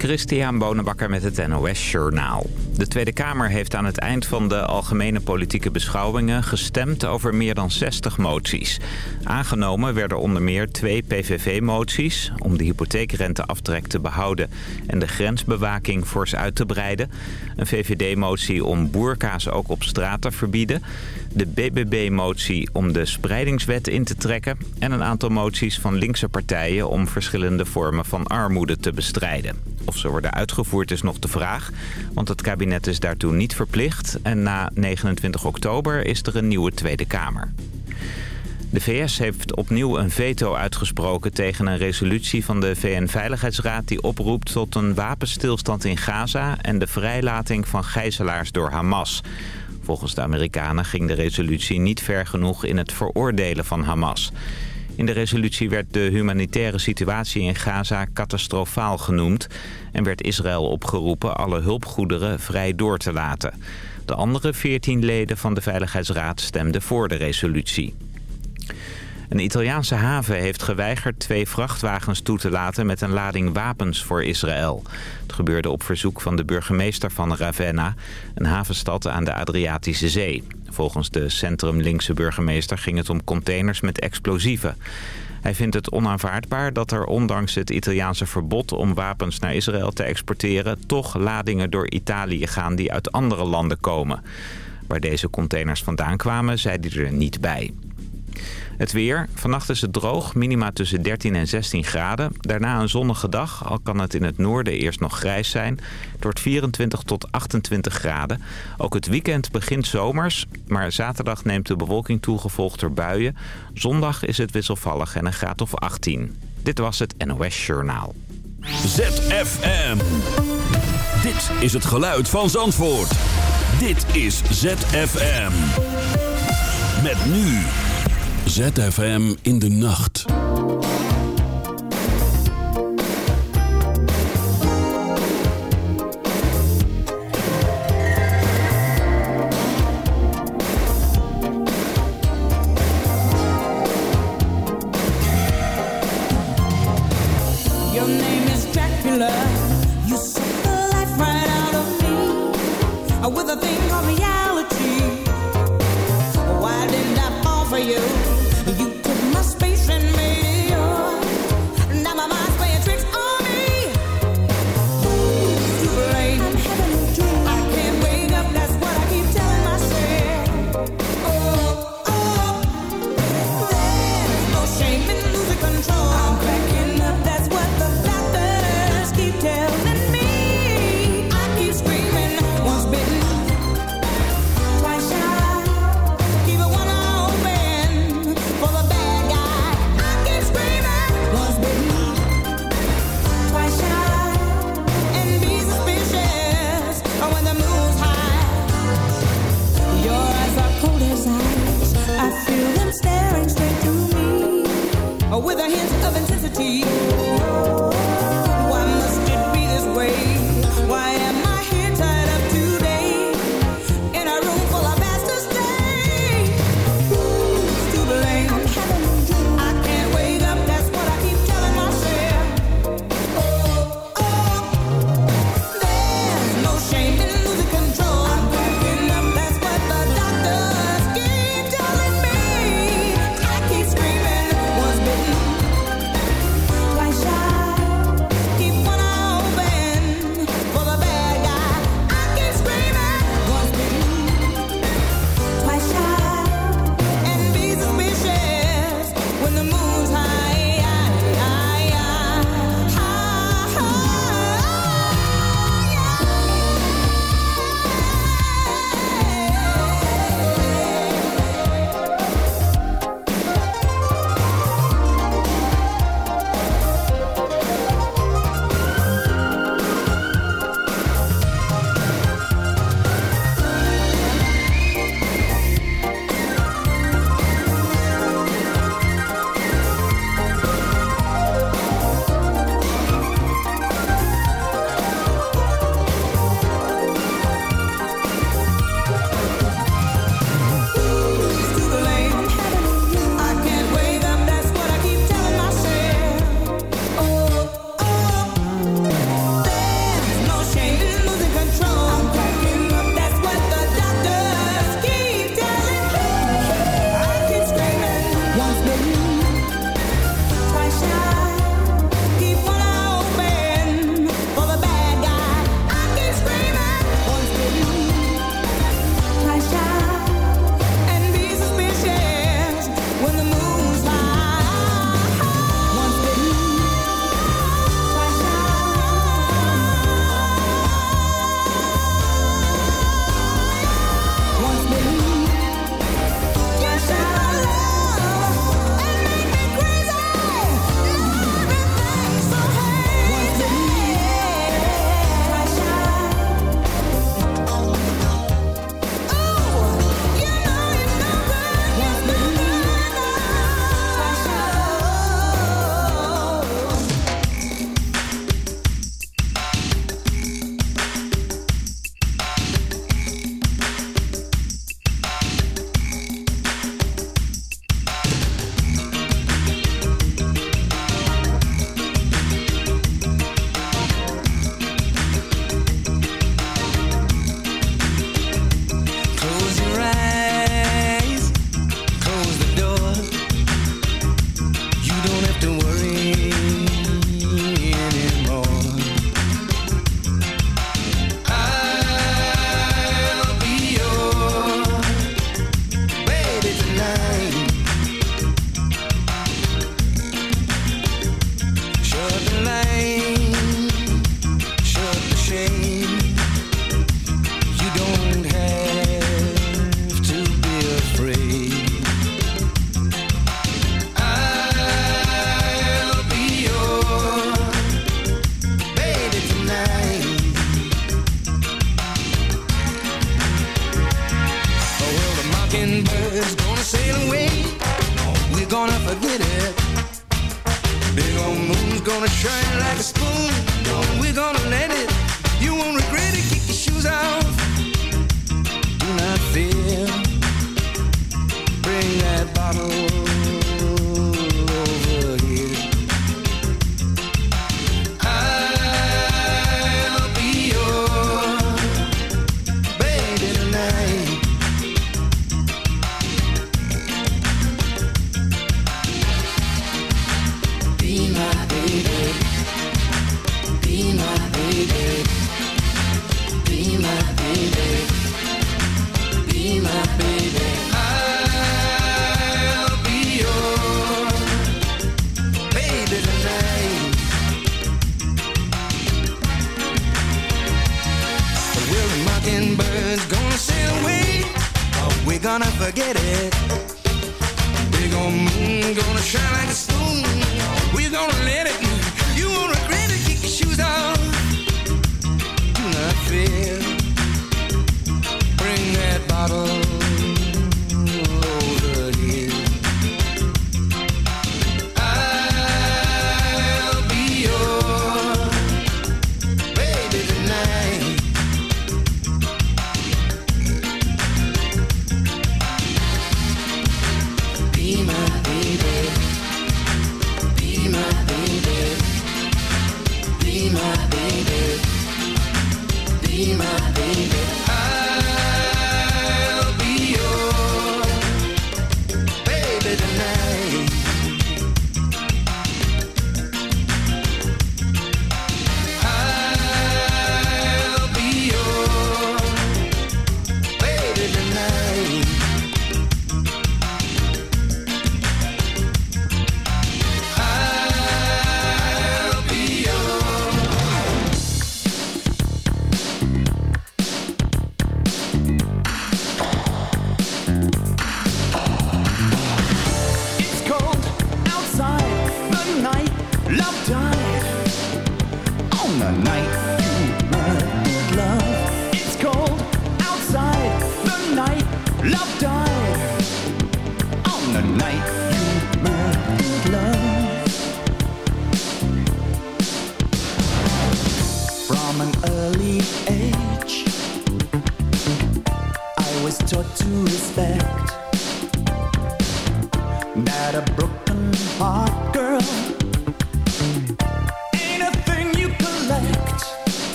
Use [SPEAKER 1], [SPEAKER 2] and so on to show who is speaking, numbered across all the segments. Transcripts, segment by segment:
[SPEAKER 1] Christian Bonenbakker met het NOS Journaal. De Tweede Kamer heeft aan het eind van de algemene politieke beschouwingen gestemd over meer dan 60 moties. Aangenomen werden onder meer twee PVV-moties om de hypotheekrenteaftrek te behouden en de grensbewaking fors uit te breiden. Een VVD-motie om boerka's ook op straat te verbieden. De BBB-motie om de spreidingswet in te trekken. En een aantal moties van linkse partijen om verschillende vormen van armoede te bestrijden. Of ze worden uitgevoerd is nog de vraag, want het kabinet is daartoe niet verplicht. En na 29 oktober is er een nieuwe Tweede Kamer. De VS heeft opnieuw een veto uitgesproken tegen een resolutie van de VN-veiligheidsraad... die oproept tot een wapenstilstand in Gaza en de vrijlating van gijzelaars door Hamas. Volgens de Amerikanen ging de resolutie niet ver genoeg in het veroordelen van Hamas. In de resolutie werd de humanitaire situatie in Gaza catastrofaal genoemd... en werd Israël opgeroepen alle hulpgoederen vrij door te laten. De andere 14 leden van de Veiligheidsraad stemden voor de resolutie. Een Italiaanse haven heeft geweigerd twee vrachtwagens toe te laten met een lading wapens voor Israël. Het gebeurde op verzoek van de burgemeester van Ravenna, een havenstad aan de Adriatische Zee. Volgens de centrumlinkse burgemeester ging het om containers met explosieven. Hij vindt het onaanvaardbaar dat er ondanks het Italiaanse verbod om wapens naar Israël te exporteren... toch ladingen door Italië gaan die uit andere landen komen. Waar deze containers vandaan kwamen, zei hij er niet bij. Het weer. Vannacht is het droog, minima tussen 13 en 16 graden. Daarna een zonnige dag, al kan het in het noorden eerst nog grijs zijn. Het wordt 24 tot 28 graden. Ook het weekend begint zomers, maar zaterdag neemt de bewolking toe gevolgd door buien. Zondag is het wisselvallig en een graad of 18. Dit was het NOS Journaal.
[SPEAKER 2] ZFM. Dit is het geluid van Zandvoort. Dit is ZFM. Met nu... ZFM in de nacht.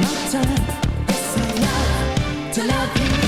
[SPEAKER 3] My
[SPEAKER 4] time. Yes, I love to love you.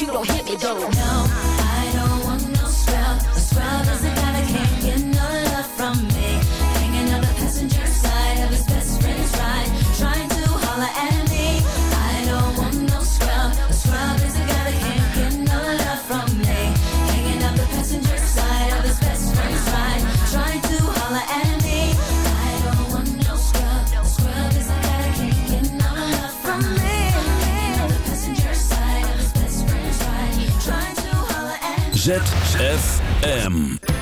[SPEAKER 5] you don't hit me though.
[SPEAKER 6] No, I don't want no scrub. A scrub is
[SPEAKER 2] ZFM.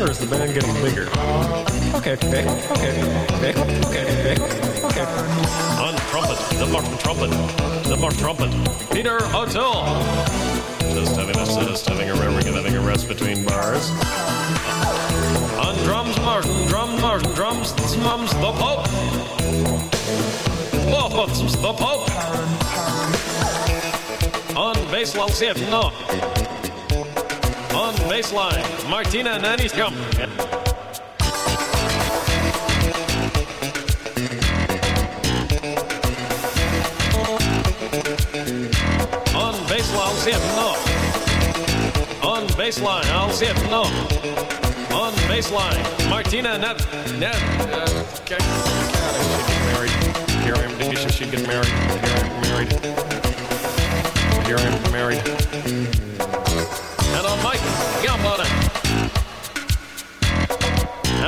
[SPEAKER 7] Or is the band getting bigger? Okay, okay, okay, okay, okay, okay, okay.
[SPEAKER 8] On trumpet, the Martin trumpet, the Martin trumpet, Peter O'Toole. Just having a just having a having, having a rest between bars. On drums, Martin, drum, Martin, drums, mums, the Pope. Oh, the Pope. On bass, I'll see it, no. On bass line, Martina Nanny's come. On baseline, I'll it, no. On baseline, I'll it, no. On baseline, Martina Net. Net. Uh, okay. God, I should get married. Here I am. Married? Here I am married. Here I am married.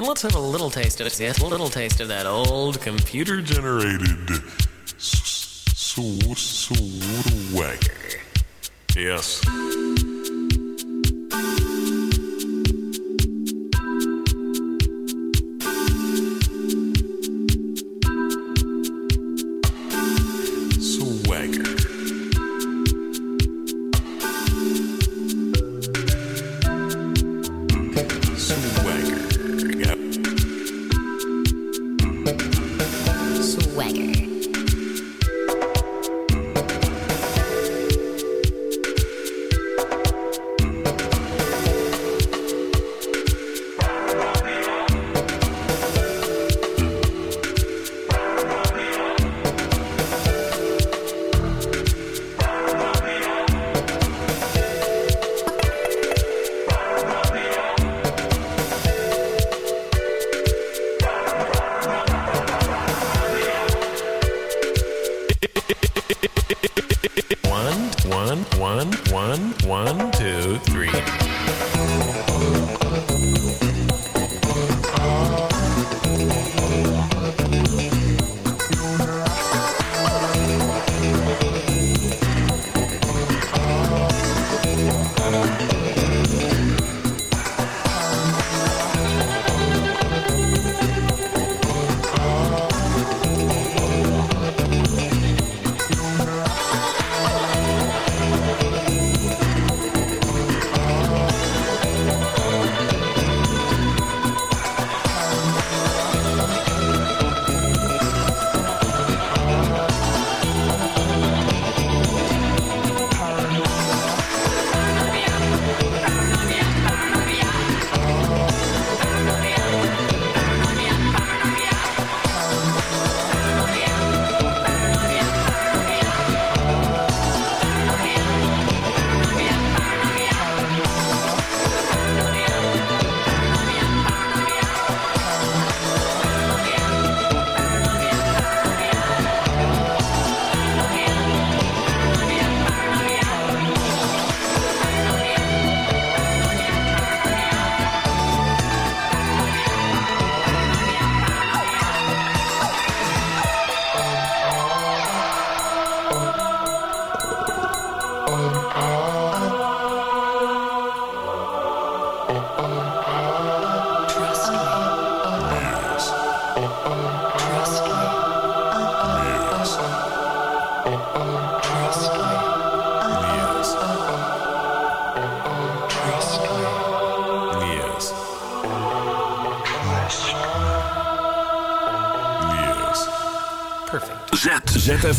[SPEAKER 7] And let's have a little taste of it. Yes, a little taste of that old computer
[SPEAKER 9] Generated s- s- swagger.
[SPEAKER 8] Yes.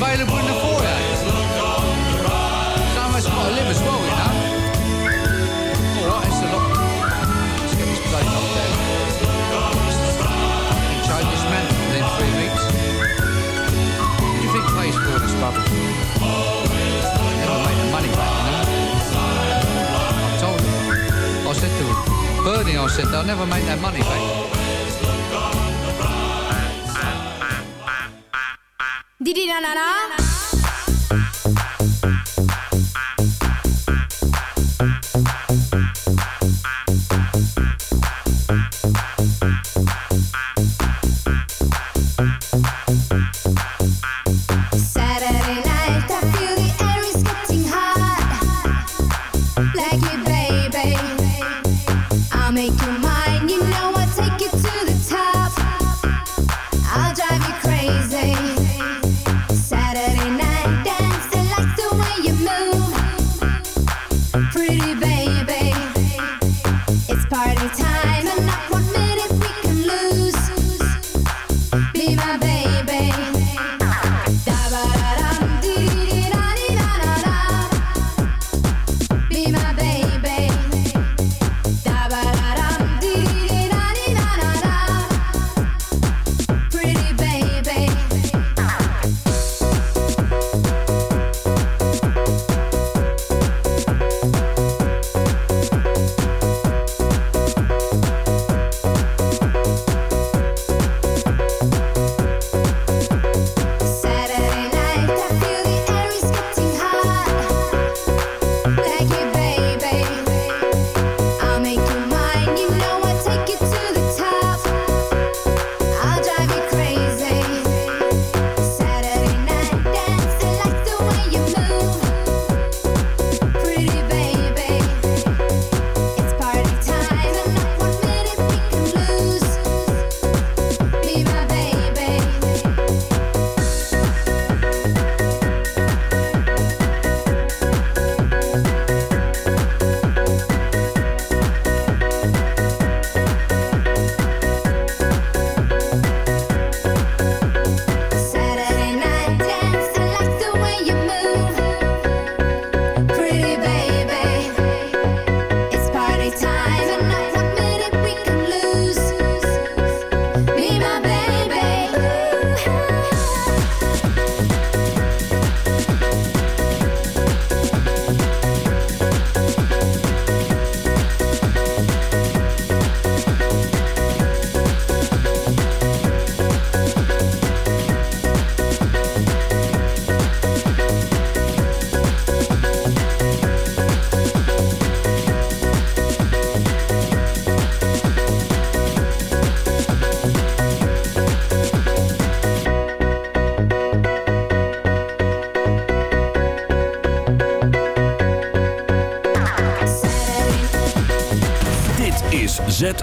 [SPEAKER 10] available in the foyer. So much got to live as well, you know. All right, it's a lot. Let's get this place knocked down. Can change this man within three weeks. What do you think pays for this rubbish? Never make the money back, you know. I told him. I said to Bernie, I said they'll never make that money back.
[SPEAKER 11] Didi na na na.